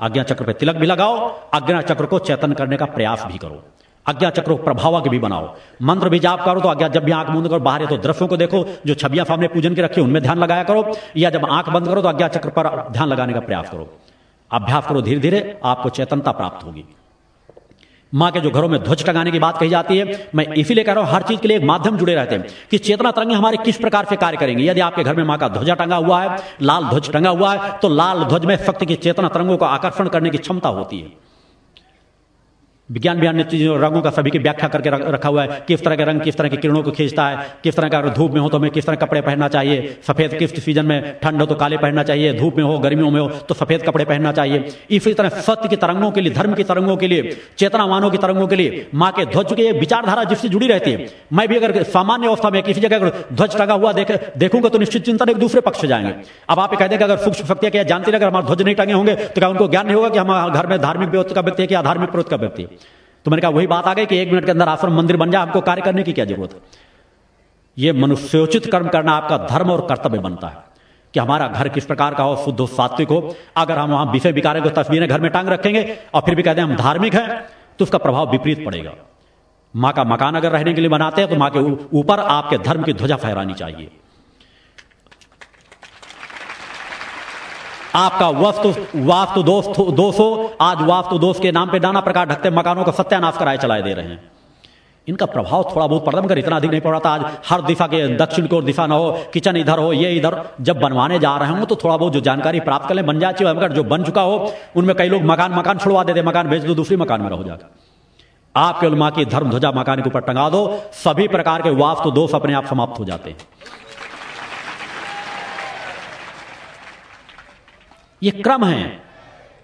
आज्ञा चक्र पे तिलक भी लगाओ, आज्ञा चक्र को चेतन करने का प्रयास भी करो। आज्ञा चक्र को प्रभावक भी बनाओ। मंत्र भी जाप करो तो आज्ञा जब भी आँख बंद करो, बाहर तो दृश्यों को देखो, जो छबियाँ सामने पूजन की रखी, उनमें ध्यान लगाया करो, या जब आँख बंद करो तो आज्ञा चक्र पर ध्यान लगाने का प्रयास करो। अभ्यास करो धीरे धीरे आपको चेतनता प्राप्त होगी। माँ के जो घरों में ध्वज टंगाने की बात कही जाती है, मैं इसीलिए कह रहा हूँ, हर चीज़ के लिए एक माध्यम जुड़े रहते हैं कि चेतना तरंगे हमारे किस प्रकार से कार्य करेंगे। यदि आपके घर में माँ का ध्वजा टंगा हुआ है, लाल ध्वज टंगा हुआ है तो लाल ध्वज में शक्ति की चेतना तरंगों को आकर्षण करने की क्षमता होती है। विज्ञान भी अन्य चीज़ों, रंगों का सभी की व्याख्या करके रखा हुआ है। किस तरह के रंग, किस तरह की किरणों को खींचता है, किस तरह का अगर धूप में हो तो हमें किस तरह कपड़े पहनना चाहिए? सफ़ेद किस सीज़न में ठंड हो तो काले पहनना चाहिए? धूप में हो, गर्मियों में हो तो सफ़ेद कपड़े पहनना चाहिए। इसी तरह सत्य की तरंगों के लिए, धर्म की तरंगों के लिए, चेतनावानों की तरंगों के लिए, माँ के ध्वज की विचारधारा जिससे जुड़ी रहती है। मैं भी अगर सामान्य अवस्था में किसी जगह अगर ध्वज टंगा हुआ देख, देखूँगा तो निश्चित चिंतन एक दूसरे पक्ष जाएँगे। अब आप कह देंगे अगर सूक्ष्म शक्तियाँ क्या जानती अगर हमारे ध्वज नहीं टंगे होंगे तो क्या उनको ज्ञान नहीं होगा कि हमारे घर में धार्मिक व्यक्ति का व्यक्ति है कि अधार्मिक प्रवृत्ति का व्यक्ति है? तो मैंने कहा, वही बात आ गई कि एक मिनट के अंदर आश्रम मंदिर बन जाए हमको कार्य करने की क्या ज़रूरत है? यह मनुष्योचित कर्म करना आपका धर्म और कर्तव्य बनता है। कि हमारा घर किस प्रकार का हो, शुद्ध सात्विक हो, अगर हम वहाँ विषय विकारों को तस्वीरें घर में टांग रखेंगे, और फिर भी कहते हैं, हम धार्मिक हैं तो उसका प्रभाव विपरीत पड़ेगा। माँ का मकान अगर रहने के लिए बनाते हैं तो माँ के ऊपर आपके धर्म की ध्वजा फहरानी चाहिए। आपका वस्तु वास्तु दोस्त दोष आज वास्तु दोष के नाम पे नाना प्रकार ढकते मकानों का सत्यानाश कराए चलाए दे रहे हैं। इनका प्रभाव थोड़ा बहुत पड़ता है, मगर इतना अधिक नहीं पड़ रहा था। आज हर दिशा के दक्षिण की ओर दिशा ना हो, किचन इधर हो, ये इधर, जब बनवाने जा रहे हो तो थोड़ा बहुत जो जानकारी प्राप्त कर ले बन जाती है, मगर जो बन चुका हो, उनमें कई लोग मकान मकान छुड़वा देते मकान भेज दो, दूसरी मकान में रहो जाकर। आप केवल माँ की धर्म ध्वजा मकान के ऊपर टंगा दो, सभी प्रकार के वास्तु दोष अपने आप समाप्त हो जाते हैं। ये क्रम है।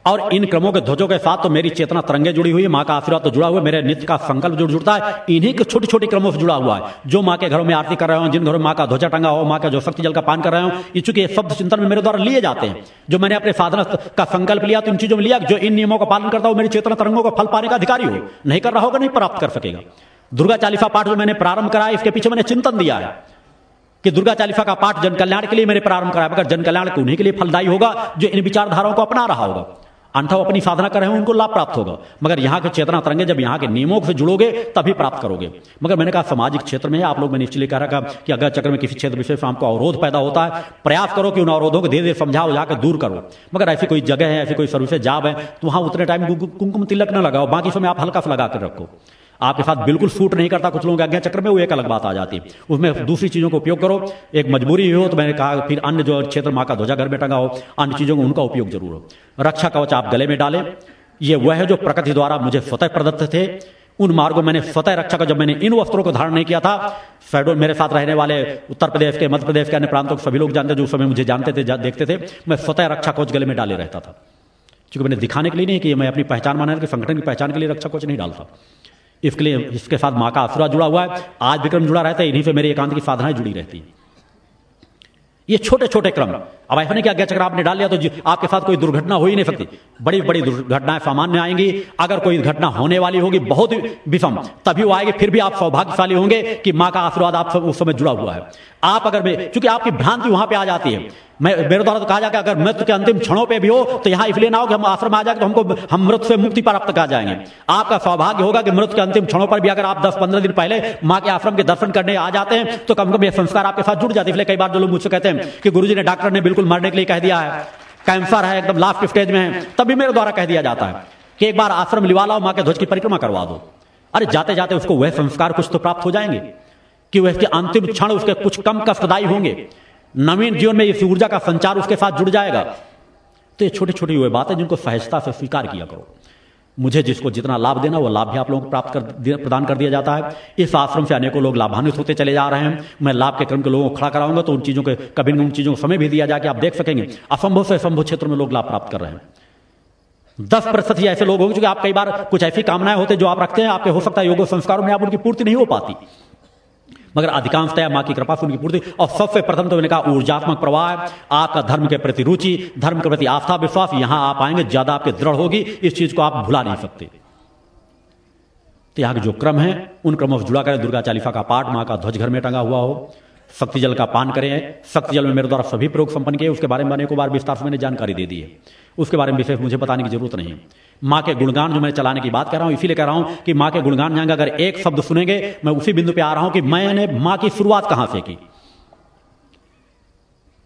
और इन क्रमों के ध्वजों के साथ तो मेरी चेतना तरंगे जुड़ी हुई है। माँ का आशीर्वाद तो जुड़ा हुआ है। मेरे नित्य का संकल्प जो जुड़ता है। इन्हीं के छोटी छोटी क्रमों से जुड़ा हुआ है। जो माँ के घरों में आरती कर रहे हो, जिन घरों में माँ का ध्वजा टंगा हो, माँ का जो शक्ति जल का पान कर रहे हो, ये चूँकि शब्द चिंतन में मेरे द्वारा लिए जाते हैं। जो मैंने अपने साधना का संकल्प लिया तो इन चीज़ों में लिया, जो इन नियमों का पालन करता हो, मेरी चेतना तरंगों का फल पाने का अधिकारी हो। नहीं कर रहा होगा, नहीं प्राप्त कर सकेगा। दुर्गा चालीसा पाठ जो मैंने प्रारंभ करा इसके पीछे मैंने चिंतन दिया है। कि दुर्गा चालीसा का पाठ जन कल्याण के लिए मैंने प्रारंभ कराया, मगर जन कल्याण उन्हीं के लिए फलदायी होगा जो इन विचारधाराओं को अपना रहा होगा। अंठा अपनी साधना कर रहे हैं, उनको लाभ प्राप्त होगा। मगर यहाँ के चेतना तरंगे, जब यहाँ के नियमों से जुड़ोगे, तभी प्राप्त करोगे। मगर मैंने कहा, सामाजिक क्षेत्र में आप लोग, मैंने इसलिए कह रखा कि अगर चक्र में किसी क्षेत्र से आपको अवरोध पैदा होता है, प्रयास करो कि उन अवरोधों को धीरे धीरे समझाओ, जाकर दूर करो। मगर ऐसी कोई जगह है, ऐसी कोई सर्विस जाब है तो वहाँ उतने टाइम कुंकुम तिलक न लगाओ, बाकी समय आप हल्का सा लगा कर रखो। आपके साथ बिल्कुल सूट नहीं करता कुछ लोगों के आज्ञा चक्र में वो एक अलग बात आ जाती। है उसमें दूसरी चीज़ों का उपयोग करो। एक मजबूरी हो तो मैंने कहा फिर अन्य जो क्षेत्र माँ का ध्वजा घर में टंगा हो अन्य चीज़ों का उनका उपयोग ज़रूर हो। रक्षा कवच आप गले में डालें। ये वह जो प्रकृति द्वारा मुझे स्वतः प्रदत्त थे। उन मार्गों मैंने स्वतः रक्षा का जब मैंने इन वस्त्रों को धारण नहीं किया था फेडोल मेरे साथ रहने वाले उत्तर प्रदेश के मध्य प्रदेश के अन्य प्रांतों के सभी लोग जानते जो उस समय मुझे जानते थे जा, देखते थे मैं स्वतः रक्षा कोच गले में डाले रहता था। क्योंकि मैंने दिखाने के लिए नहीं कि मैं अपनी पहचान माना कि संगठन की पहचान के लिए रक्षा कोच नहीं डालता। इसके लिए, इसके साथ माँ का आशीर्वाद जुड़ा हुआ है। आज विक्रम जुड़ा रहता है, इन्हीं से मेरी एकांत की साधनाएँ जुड़ी रहती है। ये छोटे छोटे क्रम अब ऐसा नहीं कि चक्र आपने डाल लिया तो आपके साथ कोई दुर्घटना हो ही नहीं सकती। बड़ी बड़ी दुर्घटनाएँ सामान्य आएँगी। अगर कोई घटना होने वाली होगी, बहुत विषम, तभी वो आएगी, फिर भी आप सौभाग्यशाली होंगे कि माँ का आशीर्वाद आप उस समय जुड़ा हुआ है। आप अगर चूँकि आपकी भ्रांति वहाँ पे आ जाती है, मैं, मेरे द्वारा तो कहा जाएगा, अगर मृत्यु के अंतिम क्षणों पे भी हो तो यहाँ इसलिए ना हो कि हम आश्रम आ जाए तो हमको, हम मृत्यु से मुक्ति प्राप्त कर जाएँगे। आपका सौभाग्य होगा कि मृत्यु के अंतिम क्षणों पर भी अगर आप 10-15 दिन पहले माँ के आश्रम के दर्शन करने आ जाते हैं तो कम कम ये संस्कार आपके साथ जुड़ जाते हैं। इसलिए कई बार जो लोग मुझसे कहते हैं कि गुरु ने, डॉक्टर ने बिल्कुल मरने के लिए कह दिया है। कैंसर है, एकदम लास्ट स्टेज में। है तब भी मेरे द्वारा कह दिया जाता है कि एक बार आश्रम लिवा लाओ, माँ के ध्वज की परिक्रमा करवा दो। अरे जाते जाते उसको वह संस्कार कुछ तो प्राप्त हो जाएँगे, कि वह अंतिम क्षण, उसके कुछ कम कष्टदायी होंगे। नवीन जीवन में इस ऊर्जा का संचार उसके साथ जुड़ जाएगा। तो ये छोटी छोटी हुए है जिनको सहजता से स्वीकार किया करो। मुझे जिसको जितना लाभ देना, वो लाभ भी आप लोगों को प्राप्त कर प्रदान कर दिया जाता है। इस आश्रम से अनेकों लोग लाभान्वित होते चले जा रहे हैं। मैं लाभ के क्रम के लोगों को खड़ा कराऊँगा तो उन चीज़ों के, कभी उन चीज़ों को समय भी दिया जाके आप देख सकेंगे। असंभव से असंभव क्षेत्र में लोग लाभ प्राप्त कर रहे हैं। दस प्रतिशत ऐसे लोग होंगे क्योंकि आप कई बार कुछ ऐसी कामनाएँ होते जो आप रखते हैं, आपके हो सकता है योग संस्कारों में आप उनकी पूर्ति नहीं हो पाती। मगर अधिकांशतया माँ की कृपा से उनकी पूर्ति। और सबसे प्रथम तो मैंने कहा, ऊर्जात्मक प्रवाह, आपका धर्म के प्रति रुचि, धर्म के प्रति आस्था, विश्वास, यहाँ आप आएँगे, ज़्यादा आपके दृढ़ होगी, इस चीज़ को आप भुला नहीं सकते। तो यहाँ के जो क्रम है, उन क्रमों से जुड़ा करें। दुर्गा चालीसा का पाठ, माँ का ध्वज घर में टंगा हुआ हो। शक्ति जल का पान करें। शक्ति जल में मेरे द्वारा सभी प्रयोग संपन्न किए। उसके बारे में अनेकों बार विस्तार से मैंने जानकारी दे दी है। उसके बारे में विशेष मुझे बताने की ज़रूरत नहीं है। माँ के गुणगान जो मैं चलाने की बात कर रहा हूँ, इसीलिए कह रहा हूँ कि माँ के गुणगान जाएँगे अगर एक शब्द सुनेंगे, मैं उसी बिंदु पे आ रहा हूँ कि मैंने माँ की शुरुआत कहाँ से की।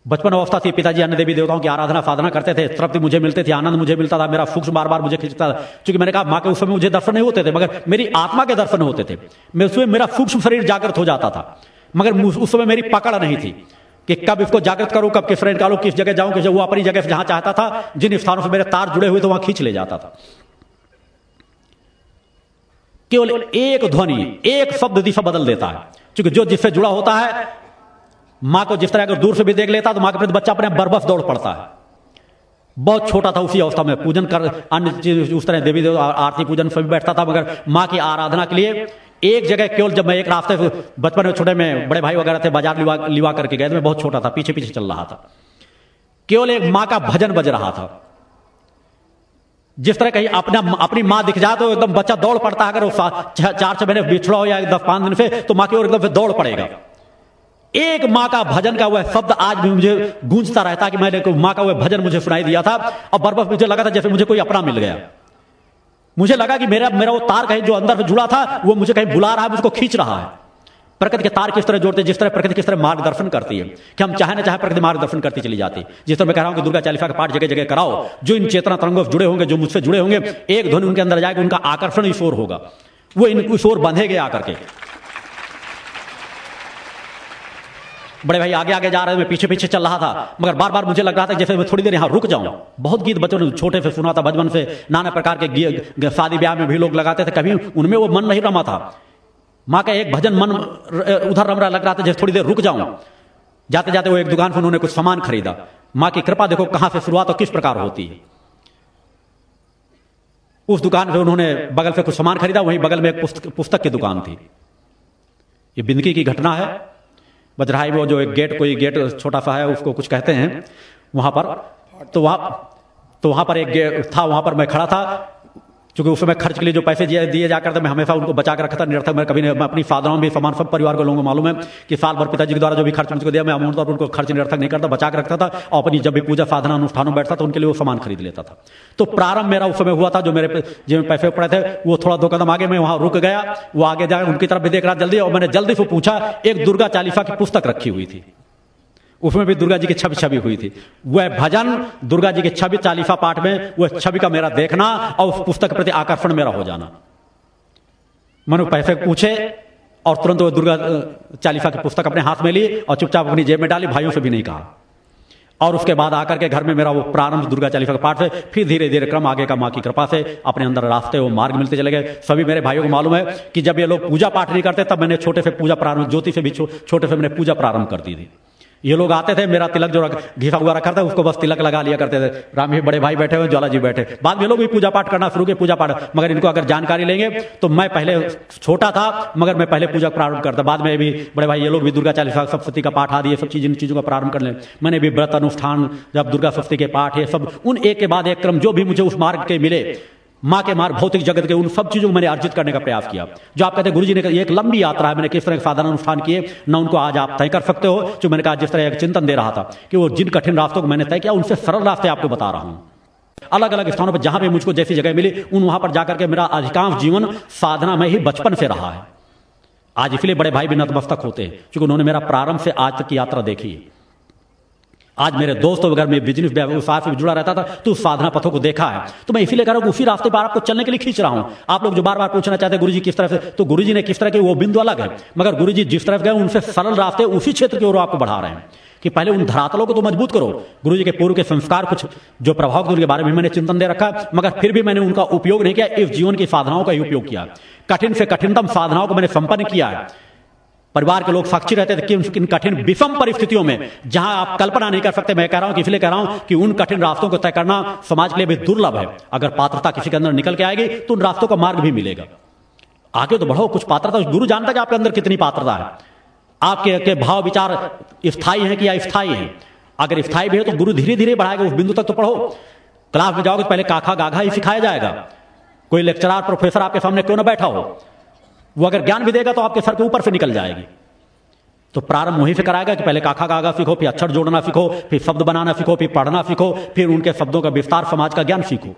बचपन अवस्था से पिताजी अन्य देवी देवताओं की आराधना, साधना करते थे, तृप्ति मुझे मिलते थे, आनंद मुझे मिलता था, मेरा सूक्ष्म बार बार मुझे खींचता था। क्योंकि मैंने कहा, माँ के उस समय मुझे दर्शन नहीं होते थे, मगर मेरी आत्मा के दर्शन होते थे। मैं उसमें मेरा सूक्ष्म शरीर जागृत हो जाता था। मगर उस समय मेरी पकड़ नहीं थी कि कब इसको जागृत करूँ, कब किस निकालू किस जगह जाऊँ कि वो अपनी जगह जहाँ चाहता था, जिन स्थानों से मेरे तार जुड़े हुए थे, वहाँ खींच ले जाता था। केवल एक ध्वनि, एक शब्द दिशा बदल देता है। क्योंकि जो जिससे जुड़ा होता है, माँ को जिस तरह अगर दूर से भी देख लेता तो माँ के प्रति बच्चा अपने बरबस दौड़ पड़ता है। बहुत छोटा था उसी अवस्था में। पूजन कर, अन्य चीज़ उस तरह देवी देव आरती पूजन सभी बैठता था, मगर माँ की आराधना के लिए एक जगह केवल जब मैं एक रास्ते बचपन में छोटे में बड़े भाई वगैरह थे, बाज़ार लिवा लिवा करके गए मैं बहुत छोटा था, पीछे पीछे चल रहा था। केवल एक माँ का भजन बज रहा था। जिस तरह कहीं अपना अपनी माँ दिख जाए तो एकदम बच्चा दौड़ पड़ता है, अगर वो चार छह महीने बिछड़ा हो या दस पाँच दिन से तो माँ की ओर एकदम दौड़ पड़ेगा। एक माँ का भजन का वह शब्द आज भी मुझे गूंजता रहता कि मैंने माँ का वह भजन मुझे सुनाई दिया था। और बर्बस मुझे लगा था जैसे मुझे कोई अपना मिल गया। मुझे लगा कि मेरा मेरा वो तार कहीं जो अंदर से जुड़ा था, वो मुझे कहीं बुला रहा है, मुझको खींच रहा है। प्रकृति के तार किस तरह जोड़ते जिस तरह प्रकृति किस तरह मार्गदर्शन करती है, कि हम चाहे ना चाहे प्रकृति मार्गदर्शन करती चली जाती जिस तरह मैं कह रहा हूँ कि दुर्गा चालीसा का पाठ जगह जगह कराओ, जो इन चेतना तरंगों से जुड़े होंगे, जो मुझसे जुड़े होंगे, एक ध्वनि उनके अंदर जाएगा, उनका आकर्षण ईश्वर होगा। वो इन बंधे बंधेगे आकर के। बड़े भाई आगे आगे जा रहे मैं पीछे पीछे चल रहा था। मगर बार बार मुझे लग रहा था जैसे मैं थोड़ी देर यहाँ रुक जाऊँ। बहुत गीत बच्चों ने छोटे से सुना था बचपन से। नाना प्रकार के शादी ब्याह में भी लोग लगाते थे कभी उनमें वो मन नहीं रमा था। माँ का एक भजन मन उधर रम रहा लग रहा था जैसे थोड़ी देर रुक जाऊँ। जाते जाते वो एक दुकान से उन्होंने कुछ सामान खरीदा। माँ की कृपा देखो कहाँ से शुरुआत और किस प्रकार होती है। उस दुकान से उन्होंने बगल से कुछ सामान खरीदा वहीं बगल में एक पुस्तक, पुस्तक की दुकान थी। ये बिंदकी की घटना है। बजराई वो जो एक गेट, कोई गेट छोटा सा है, उसको कुछ कहते हैं। वहाँ पर तो वहाँ तो वहाँ पर एक गेट था, वहाँ पर मैं खड़ा था। क्योंकि उस समय खर्च के लिए जो पैसे दिए जाकर थे, मैं हमेशा उनको बचा कर रखा था निरर्थक मैं कभी नहीं मैं अपनी फादरों में समान सब परिवार को लोगों को मालूम है कि साल भर पिताजी के द्वारा जो भी खर्च मुझको दिया, मैं अमूल तौर पर उनको खर्च निरर्थक नहीं करता बचा कर रखता था और अपनी जब भी पूजा साधना अनुष्ठानों बैठता था उनके लिए वो सामान खरीद लेता था। तो प्रारंभ मेरा उस समय हुआ था, जो मेरे जिनमें पैसे पड़े थे, वो थोड़ा दो कदम आगे मैं वहाँ रुक गया, वो आगे जाकर उनकी तरफ़ भी देख रहा, जल्दी और मैंने जल्दी से पूछा, एक दुर्गा चालीसा की पुस्तक रखी हुई थी। उसमें भी दुर्गा जी की छवि छवि हुई थी। वह भजन, दुर्गा जी की छवि चालीसा पाठ में, वह छवि का मेरा देखना और उस पुस्तक के प्रति आकर्षण मेरा हो जाना। मैंने पैसे पूछे और तुरंत वह दुर्गा चालीसा की पुस्तक अपने हाथ में ली और चुपचाप अपनी जेब में डाली, भाइयों से भी नहीं कहा। और उसके बाद आकर के घर में मेरा वो प्रारंभ दुर्गा चालीसा का पाठ से फिर धीरे धीरे क्रम आगे का माँ की कृपा से अपने अंदर रास्ते वो मार्ग मिलते चले गए। सभी मेरे भाइयों को मालूम है कि जब ये लोग पूजा पाठ नहीं करते, तब मैंने छोटे से पूजा प्रारंभ, ज्योति से भी छोटे से मैंने पूजा प्रारंभ कर दी थी। ये लोग आते थे, मेरा तिलक जो घिसा हुआ रखा था, उसको बस तिलक लगा लिया करते थे। राम ही बड़े भाई बैठे हुए ज्वाला जी बैठे। बाद में लोग भी पूजा पाठ करना शुरू किए पूजा पाठ मगर इनको अगर जानकारी लेंगे तो मैं पहले छोटा था, मगर मैं पहले पूजा प्रारंभ करता। बाद में भी बड़े भाई, ये लोग भी दुर्गा चालीसा सप्तती का पाठ आदि, ये सब चीज़ इन चीज़ों का प्रारंभ कर ले। मैंने भी व्रत अनुष्ठान, जब दुर्गा सप्तती के पाठ, ये सब, उन एक के बाद एक क्रम, जो भी मुझे उस मार्ग के मिले माँ के मार भौतिक जगत के उन सब चीज़ों को मैंने अर्जित करने का प्रयास किया। जो आप कहते हैं गुरु जी ने एक लंबी यात्रा है, मैंने किस तरह के साधन अनुष्ठान किए, ना उनको आज आप तय कर सकते हो। जो मैंने कहा, जिस तरह एक चिंतन दे रहा था कि वो जिन कठिन रास्तों को मैंने तय किया, उनसे सरल रास्ते आपको बता रहा हूँ। अलग अलग स्थानों पर जहाँ भी मुझको जैसी जगह मिली, उन वहाँ पर जाकर के मेरा अधिकांश जीवन साधना में ही बचपन से रहा है। आज इसलिए बड़े भाई भी नतमस्तक होते हैं, क्योंकि उन्होंने मेरा प्रारंभ से आज तक की यात्रा देखी है। आज मेरे दोस्त वगैरह में बिज़नेस व्यवसाय से जुड़ा रहता था तो साधना पथों को देखा है। तो मैं इसीलिए कह रहा हूँ उसी रास्ते पर आपको चलने के लिए खींच रहा हूँ। आप लोग जो बार बार पूछना चाहते हैं गुरु किस तरह से तो गुरु ने किस तरह के, वो बिंदु अलग है। मगर गुरु जिस तरफ़ गए, उनसे सरल रास्ते उसी क्षेत्र की ओर आपको बढ़ा रहे हैं। कि पहले उन धरातलों को तो मज़बूत करो। गुरु जी के पूर्व के संस्कार कुछ जो प्रभाव के बारे में मैंने चिंतन दे रखा मगर फिर भी मैंने उनका उपयोग नहीं किया, इस जीवन की साधनाओं का ही उपयोग किया। कठिन से कठिनतम साधनाओं को मैंने संपन्न किया है। परिवार के लोग साक्षी रहते थे कि इन कठिन विषम परिस्थितियों में, जहाँ आप कल्पना नहीं कर सकते, मैं कह रहा हूँ कि इसलिए कह रहा हूँ कि उन कठिन रास्तों को तय करना समाज के लिए भी दुर्लभ है। अगर पात्रता किसी के अंदर निकल के आएगी तो उन रास्तों का मार्ग भी मिलेगा। आगे तो बढ़ो, कुछ पात्रता गुरु जानता कि आपके अंदर कितनी पात्रता है। आपके के भाव विचार स्थायी है कि या स्थायी है? अगर स्थायी भी है तो गुरु धीरे धीरे बढ़ाएगा, उस बिंदु तक तो पढ़ो। क्लास में जाओगे तो पहले काखा गाघा ही सिखाया जाएगा। कोई लेक्चरार, प्रोफेसर आपके सामने क्यों ना बैठा हो? वो अगर ज्ञान भी देगा तो आपके सर के ऊपर से निकल जाएगी। तो प्रारंभ वहीं से कराएगा कि पहले काखा कागा सीखो, फिर अक्षर जोड़ना सीखो, फिर शब्द बनाना सीखो, फिर पढ़ना सीखो, फिर उनके शब्दों का विस्तार समाज का ज्ञान सीखो।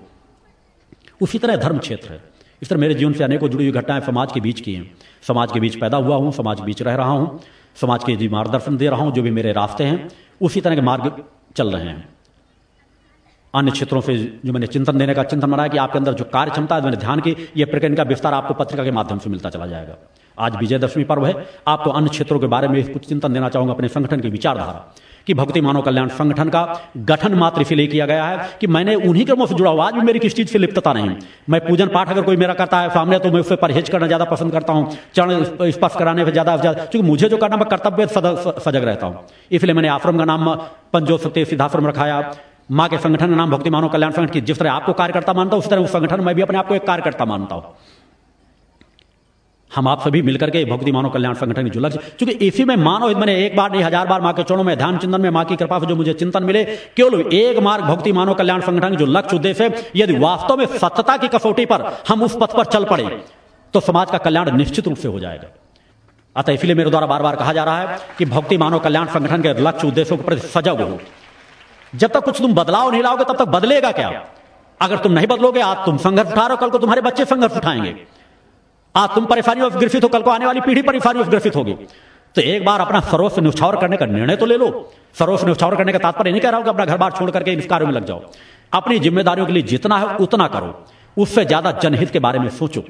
उसी तरह धर्म क्षेत्र है। इस तरह मेरे जीवन से अनेकों जुड़ी हुई घटनाएँ समाज के बीच की हैं। समाज के बीच पैदा हुआ हूँ, समाज के बीच रह रहा हूँ, समाज के मार्गदर्शन दे रहा हूँ, जो भी मेरे रास्ते हैं, उसी तरह के मार्ग चल रहे हैं। अन्य क्षेत्रों से जो मैंने चिंतन देने का चिंतन बनाया कि आपके अंदर जो कार्य क्षमता है मैंने ध्यान की यह प्रकरण का विस्तार आपको पत्रिका के माध्यम से मिलता चला जाएगा। आज विजयदशमी पर्व है। आपको अन्य क्षेत्रों के बारे में कुछ चिंतन देना चाहूँगा अपने संगठन की विचारधारा कि भक्ति मानव कल्याण संगठन का गठन मात्र इसलिए किया गया है कि मैंने उन्हीं क्रमों से जुड़ा हुआ, आज भी मेरी किस चीज़ से लिप्तता नहीं मैं पूजन पाठ अगर कोई मेरा करता है सामने तो मैं उससे परहेज करना ज़्यादा पसंद करता हूँ, चरण स्पर्श कराने से ज़्यादा, क्योंकि मुझे जो करना मैं कर्तव्य सजग रहता हूँ। इसलिए मैंने आश्रम का नाम पंजो सत्य सिद्धाश्रम रखाया। माँ के संगठन का नाम भक्ति मानव कल्याण संगठन की, जिस तरह आपको कार्यकर्ता मानता हूँ, उस तरह उस संगठन में भी अपने आपको एक कार्यकर्ता मानता हूँ। हम आप सभी मिलकर के भक्ति मानव कल्याण संगठन की जो लक्ष्य क्योंकि इसी में मानव हित मैंने एक बार नहीं, हज़ार बार माँ के चरणों में ध्यान चिंतन में, माँ की कृपा से जो मुझे चिंतन मिले, केवल एक मार्ग भक्ति मानव कल्याण संगठन जो लक्ष्य उद्देश्य यदि वास्तव में सत्यता की कसौटी पर हम उस पथ पर चल पड़े तो समाज का कल्याण निश्चित रूप से हो जाएगा। अतः इसलिए मेरे द्वारा बार बार कहा जा रहा है कि भक्ति मानव कल्याण संगठन के लक्ष्य उद्देश्यों के प्रति सजग हो। जब तक कुछ तुम बदलाव नहीं लाओगे, तब तक बदलेगा क्या? अगर तुम नहीं बदलोगे, आज तुम संघर्ष उठा रहे हो, कल को तुम्हारे बच्चे संघर्ष उठाएँगे। आज तुम परेशानियों से ग्रसित हो, कल को आने वाली पीढ़ी परेशानियों से ग्रसित होगी। तो एक बार अपना सर्वस्व निछावर करने का निर्णय तो ले लो। सर्वस्व निछावर करने का तात्पर्य नहीं कह रहा हूँ कि अपना घर बार छोड़ करके इस कार्यों में लग जाओ। अपनी जिम्मेदारियों के लिए जितना है, उतना करो। उससे ज़्यादा जनहित के बारे में सोचो।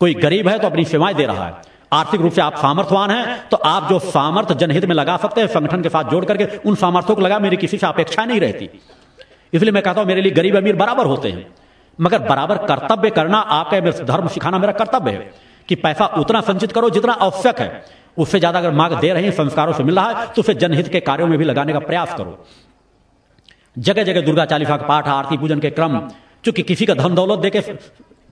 कोई गरीब है तो अपनी सेवाएँ दे रहा है। आर्थिक रूप से आप सामर्थ्यवान हैं तो आप जो सामर्थ्य जनहित में लगा सकते हैं, संगठन के साथ जोड़ करके उन सामर्थ्यों को लगा, मेरी किसी से अपेक्षा नहीं रहती। इसलिए मैं कहता हूँ, मेरे लिए गरीब अमीर बराबर होते हैं। मगर बराबर कर्तव्य करना आपका धर्म सिखाना मेरा कर्तव्य है, कि पैसा उतना संचित करो जितना आवश्यक है। उससे ज़्यादा अगर मांग दे रहे हैं, संस्कारों से मिल रहा है तो उसे जनहित के कार्यों में भी लगाने का प्रयास करो। जगह जगह दुर्गा चालीसा का पाठ, आरती पूजन के क्रम, चूँकि किसी का धन दौलत देके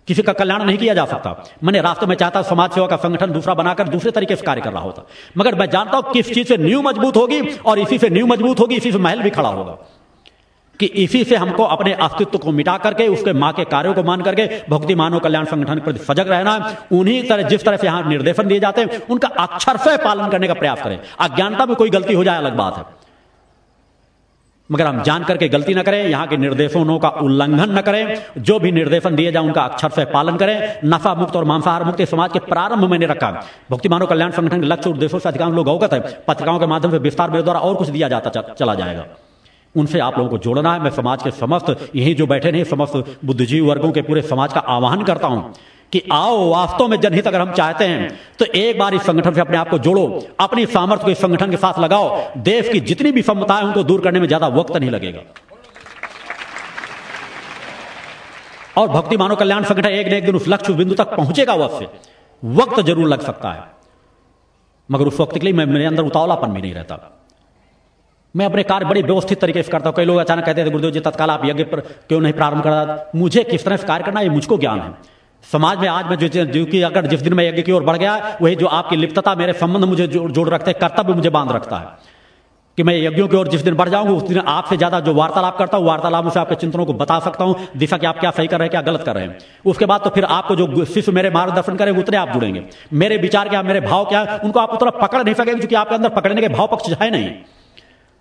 किसी का कल्याण नहीं किया जा सकता। मैंने रास्ते में चाहता समाज सेवा का संगठन दूसरा बनाकर दूसरे तरीके से कार्य कर रहा होता। मगर मैं जानता हूँ किस चीज़ से न्यू मज़बूत होगी और इसी से न्यू मज़बूत होगी, इसी से महल भी खड़ा होगा। कि इसी से हमको अपने अस्तित्व को मिटा करके, उसके माँ के कार्यों को मान करके भक्ति मानव कल्याण संगठन के प्रति सजग रहना, उन्हीं तरह जिस तरह से यहाँ निर्देशन दिए जाते हैं, उनका अक्षर से पालन करने का प्रयास करें। अज्ञानता में कोई गलती हो जाए, अलग बात है। मगर हम जान करके गलती न करें, यहाँ के निर्देशों का उल्लंघन न करें, जो भी निर्देशन दिए जाए, उनका अक्षर से पालन करें नफा मुक्त और मांसाहार मुक्त समाज के प्रारंभ मैंने रखा। भक्ति मानव कल्याण संगठन के लक्ष्य उद्देश्यों से अधिकांश लोग अवगत है। पत्रिकाओं के माध्यम से विस्तार मेरे द्वारा और कुछ दिया जाता चला जाएगा। उनसे आप लोगों को जोड़ना है। मैं समाज के समस्त, यही जो बैठे नहीं, समस्त बुद्धिजीवी वर्गों के पूरे समाज का आह्वान करता हूँ। कि आओ, वास्तव में जनहित अगर हम चाहते हैं तो एक बार इस संगठन से अपने आप को जोड़ो, अपनी सामर्थ्य को इस संगठन के साथ लगाओ। देश की जितनी भी समताएँ उनको दूर करने में ज़्यादा वक्त नहीं लगेगा। और भक्ति मानव कल्याण संगठन एक न एक दिन उस लक्ष्य बिंदु तक पहुंचेगा अवश्य वक्त ज़रूर लग सकता है। मगर उस वक्त के लिए मैं, मेरे अंदर उतावलापन भी नहीं रहता। मैं अपने कार्य बड़ी व्यवस्थित तरीके से करता हूँ। कई लोग अचानक कहते थे गुरुदेव जी, तत्काल आप यज्ञ पर क्यों नहीं प्रारंभ करा? मुझे किस तरह से कार्य करना ये मुझको ज्ञान है। समाज में आज मैं जो जो कि अगर जिस दिन मैं यज्ञ की ओर बढ़ गया, वही जो आपकी लिप्तता मेरे संबंध मुझे जोड़ रखते हैं, कर्तव्य मुझे बाँध रखता है। कि मैं यज्ञों की ओर जिस दिन बढ़ जाऊँगा, उस दिन आपसे ज़्यादा जो वार्तालाप करता हूँ, वार्तालाप से आपके चिंतनों को बता सकता हूँ, दिशा कि आप क्या सही कर रहे हैं, क्या गलत कर रहे हैं। उसके बाद तो फिर आपको जो शिष्य मेरे मार्गदर्शन करें उतने आप जुड़ेंगे। मेरे विचार क्या, मेरे भाव क्या, उनको आप उतना पकड़ नहीं सकेंगे क्योंकि आपके अंदर पकड़ने के भाव पक्ष है नहीं।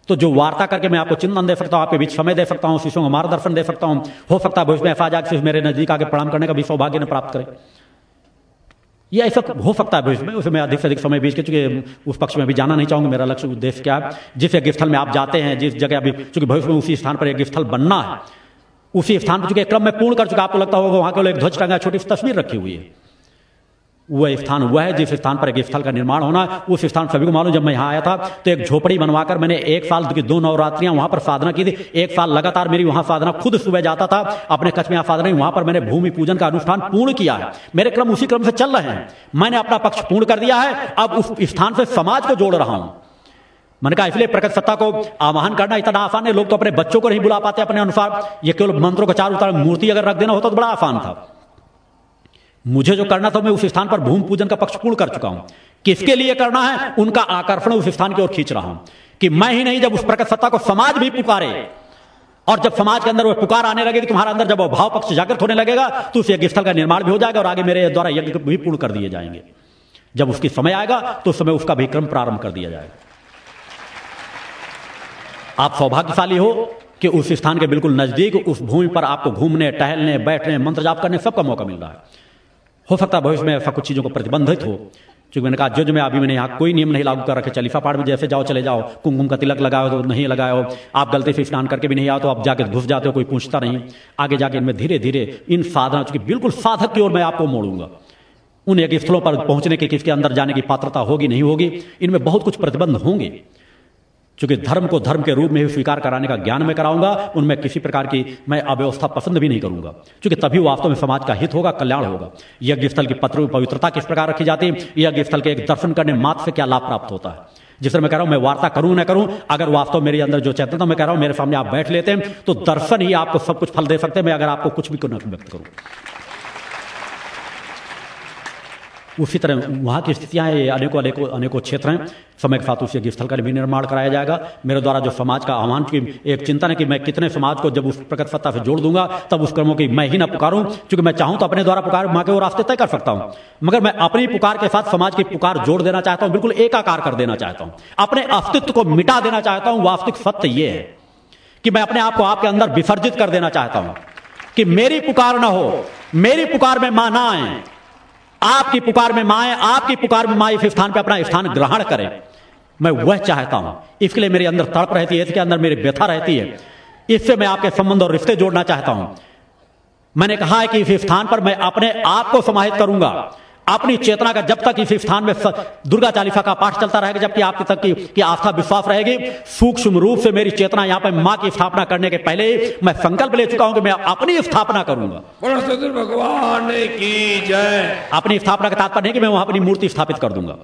तो जो वार्ता करके मैं आपको चिंतन दे सकता हूँ, आपके बीच समय दे सकता हूँ, शिष्यों को मार्गदर्शन दे सकता हूँ, हो सकता है भविष्य में ऐसा जाकर मेरे नज़दीक आगे प्रणाम करने का भी सौभाग्य न प्राप्त करे। ये ऐसा हो सकता है भविष्य में उसमें अधिक से अधिक समय बीच के चूँकि, उस पक्ष में भी जाना नहीं चाहूँगा, मेरा लक्ष्य उद्देश्य क्या है? जिस एक स्थल में आप जाते हैं, जिस जगह अभी चूँकि भविष्य में उसी स्थान पर एक स्थल बनना है, उसी स्थान पर चूँकि क्रम में पूर्ण कर चुका आपको लगता होगा वहाँ केवल एक ध्वज टंगा, छोटी तस्वीर रखी हुई है। वह स्थान वह है जिस स्थान पर एक स्थल का निर्माण होना उस स्थान सभी को मालूम, जब मैं यहाँ आया था तो एक झोपड़ी बनवाकर मैंने एक साल की दो नवरात्रियाँ वहाँ पर साधना की थी। एक साल लगातार मेरी वहाँ साधना खुद सुबह जाता था, अपने कच्छ में साधना वहाँ पर मैंने भूमि पूजन का अनुष्ठान पूर्ण किया है। मेरे क्रम उसी क्रम से चल रहे हैं। मैंने अपना पक्ष पूर्ण कर दिया है, अब उस स्थान से समाज को जोड़ रहा हूँ। मैंने कहा, इसलिए प्रकट सत्ता को आवाहन करना इतना आसान है, लोग तो अपने बच्चों को नहीं बुला पाते अपने अनुसार। ये केवल मंत्रों का चार उतार मूर्ति अगर रख देना होता तो बड़ा आसान था। मुझे जो करना था मैं उस स्थान पर भूमि पूजन का पक्ष पूर्ण कर चुका हूँ। किसके लिए करना है? उनका आकर्षण उस स्थान की ओर खींच रहा हूँ कि मैं ही नहीं, जब उस प्रकट सत्ता को समाज भी पुकारे और जब समाज के अंदर वो पुकार आने लगेगी तुम्हारे अंदर जब भाव पक्ष जागृत होने लगेगा तो उस यज्ञ स्थल का निर्माण भी हो जाएगा और आगे मेरे द्वारा यज्ञ भी पूर्ण कर दिए जाएँगे। जब उसकी समय आएगा तो उस समय उसका भी क्रम प्रारंभ कर दिया जाएगा। आप सौभाग्यशाली हो कि उस स्थान के बिल्कुल नज़दीक उस भूमि पर आपको घूमने, टहलने, बैठने मंत्र जाप करने सबका मौका मिल रहा है। हो सकता है भविष्य में ऐसा कुछ चीज़ों को प्रतिबंधित हो। क्योंकि मैंने कहा जो जो मैं अभी मैंने यहाँ कोई नियम नहीं लागू कर रखे। चलीफा पाड़ में जैसे जाओ, चले जाओ। कुमकुम का तिलक लगाओ तो नहीं लगाओ आप गलती से स्नान करके भी नहीं आओ तो आप जाके घुस जाते हो, कोई पूछता नहीं। आगे जाके इनमें धीरे धीरे इन साधना, चूँकि बिल्कुल साधक की ओर मैं आपको मोड़ूँगा। उन एक स्थलों पर पहुँचने की, किसके अंदर जाने की पात्रता होगी, नहीं होगी, इनमें बहुत कुछ प्रतिबंध होंगे। क्योंकि धर्म को धर्म के रूप में ही स्वीकार कराने का ज्ञान मैं कराऊँगा, उनमें किसी प्रकार की मैं अव्यवस्था पसंद भी नहीं करूँगा। क्योंकि तभी वास्तव में समाज का हित होगा, कल्याण होगा। यज्ञ स्थल की पत्र पवित्रता किस प्रकार रखी जाती है? यज्ञ स्थल के एक दर्शन करने मात्र से क्या लाभ प्राप्त होता है? जिस मैं कह रहा हूँ, मैं वार्ता करूँ ना करूँ, अगर वास्तव मेरे अंदर जो चेतनता मैं कह रहा हूँ, मेरे सामने आप बैठ लेते हैं तो दर्शन ही आपको सब कुछ फल दे सकते हैं, मैं अगर आपको कुछ भी क्यों व्यक्त करूँ। उसी तरह वहाँ की स्थितियाँ ये अनेकों अनेकों अनेकों क्षेत्र हैं। समय के साथ उसी स्थल का भी निर्माण कराया जाएगा। मेरे द्वारा जो समाज का आह्वान की एक चिंतन है कि मैं कितने समाज को जब उस प्रकट सत्ता से जोड़ दूँगा, तब उस क्रमों की मैं ही ना पुकारूं, क्योंकि मैं चाहूँ तो अपने द्वारा पुकार, माँ के वो रास्ते तय कर सकता हूँ। मगर मैं अपनी पुकार के साथ समाज की पुकार जोड़ देना चाहता हूँ, बिल्कुल एकाकार कर देना चाहता हूँ। अपने अस्तित्व को मिटा देना चाहता हूँ, वास्तविक सत्य ये है कि मैं अपने आप को आपके अंदर विसर्जित कर देना चाहता हूँ। कि मेरी पुकार ना हो, मेरी पुकार में माँ ना आए आपकी पुकार में माए, आपकी पुकार में माए, इस स्थान पर अपना स्थान ग्रहण करें। मैं वह चाहता हूँ, इसके लिए मेरे अंदर तड़प रहती है, इसके अंदर मेरी व्यथा रहती है। इससे मैं आपके संबंध और रिश्ते जोड़ना चाहता हूँ। मैंने कहा है कि इस स्थान पर मैं अपने आप को समाहित करूँगा। अपनी चेतना का जब तक इस स्थान में दुर्गा चालीसा का पाठ चलता रहेगा जबकि आपकी तक की, की आस्था विश्वास रहेगी। सूक्ष्म रूप से मेरी चेतना यहाँ पर माँ की स्थापना करने के पहले ही मैं संकल्प ले चुका हूँ कि मैं अपनी स्थापना करूँगा। भगवान की जय। अपनी स्थापना का तात्पर्य है कि मैं वहाँ अपनी मूर्ति स्थापित कर दूँगा।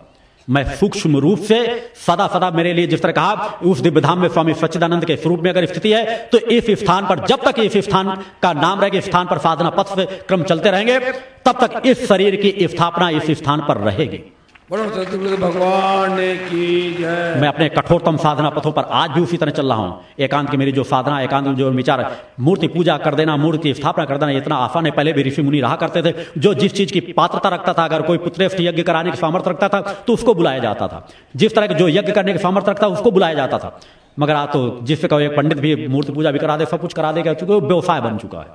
मैं सूक्ष्म रूप से सदा सदा मेरे लिए जिस तरह कहा, उस दिव्य धाम में स्वामी सच्चिदानंद के स्वरूप में अगर स्थिति है तो इस स्थान पर, जब तक इस स्थान का नाम रहेगा स्थान पर साधना पथ क्रम चलते रहेंगे, तब तक इस शरीर की स्थापना इस स्थान पर रहेगी। भगवान ने की जय। मैं अपने कठोरतम साधना पथों पर आज भी उसी तरह चल रहा हूँ। एकांत की मेरी जो साधना, एकांत में जो विचार, मूर्ति पूजा कर देना, मूर्ति स्थापना कर देना इतना आसान है। पहले भी ऋषि मुनि रहा करते थे, जो जिस चीज़ की पात्रता रखता था, अगर कोई पुत्रेष्ठ यज्ञ कराने की सामर्थ्य रखता था तो उसको बुलाया जाता था। जिस तरह के जो यज्ञ करने की सामर्थ्य रखता, उसको बुलाया जाता था। मगर आज तो जिससे कहो, एक पंडित भी मूर्ति पूजा भी करा दे, सब कुछ करा देगा, क्योंकि व्यवसाय बन चुका है।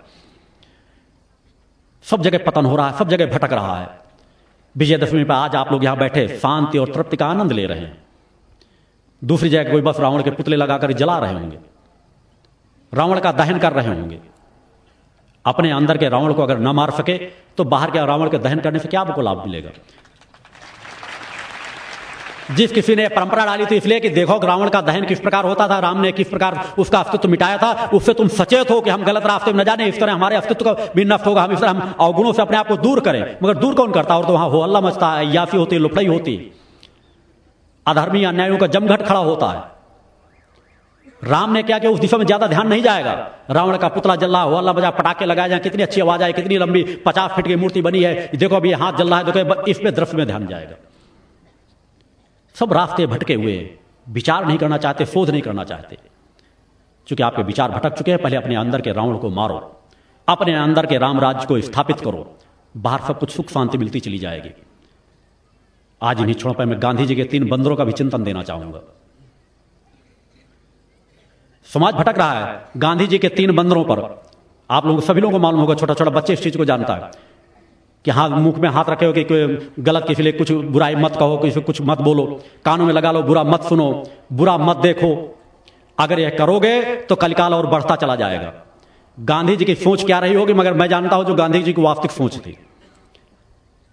सब जगह पतन हो रहा है, सब जगह भटक रहा है। विजयदशमी पर आज आप लोग यहाँ बैठे, शांति और तृप्ति का आनंद ले रहे हैं। दूसरी जगह कोई बस रावण के पुतले लगाकर जला रहे होंगे। रावण का दहन कर रहे होंगे। अपने अंदर के रावण को अगर न मार सके तो बाहर के रावण के दहन करने से क्या आपको लाभ मिलेगा? जिस किसी ने परंपरा डाली थी इसलिए कि देखो रावण का दहन किस प्रकार होता था, राम ने किस प्रकार उसका अस्तित्व मिटाया था, उससे तुम सचेत हो कि हम गलत रास्ते में न जाने, इस तरह हमारे अस्तित्व का भी नष्ट होगा, हम इस तरह हम अवगुणों से अपने आप को दूर करें। मगर दूर कौन करता? और तो वहाँ हो, अल्लाह मचता है याफी होती लुफड़ई होती। अधर्मी अन्यायों का जमघट खड़ा होता है। राम ने क्या किया? उस दिशा में ज़्यादा ध्यान नहीं जाएगा। रावण का पुतला जल रहा हो, अल्लाह बजा पटाखे लगाए जाए, कितनी अच्छी आवाज़ आए कितनी लंबी पचास फीट की मूर्ति बनी है। देखो अभी हाथ जल रहा है, देखो इस दृश्य में ध्यान जाएगा। सब रास्ते भटके हुए विचार नहीं करना चाहते, शोध नहीं करना चाहते। क्योंकि आपके विचार भटक चुके हैं, पहले अपने अंदर के रावण को मारो। अपने अंदर के राम राज्य को स्थापित करो। बाहर सब कुछ सुख शांति मिलती चली जाएगी। आज इन्हीं छोड़ों पर मैं गांधी जी के तीन बंदरों का भी चिंतन देना चाहूँगा। समाज भटक रहा है। गांधी जी के तीन बंदरों पर। आप लोग, सभी लोगों को मालूम होगा छोटा छोटा बच्चे इस चीज़ को जानता है। कि हाथ मुख में हाथ रखे हो कि गलत किसी लिए कुछ बुराई मत कहो, किसी कुछ मत बोलो, कानों में लगा लो, बुरा मत सुनो, बुरा मत देखो। अगर यह करोगे तो कलिकाल और बढ़ता चला जाएगा। गांधी जी की सोच क्या रही होगी, मगर मैं जानता हूँ जो गांधी जी की वास्तविक सोच थी,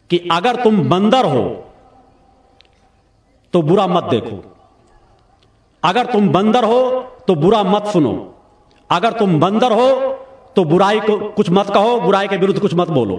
कि अगर तुम बंदर हो तो बुरा मत देखो। अगर तुम बंदर हो तो बुरा मत सुनो। अगर तुम बंदर हो तो बुराई को कुछ मत कहो, बुराई के विरुद्ध कुछ मत बोलो।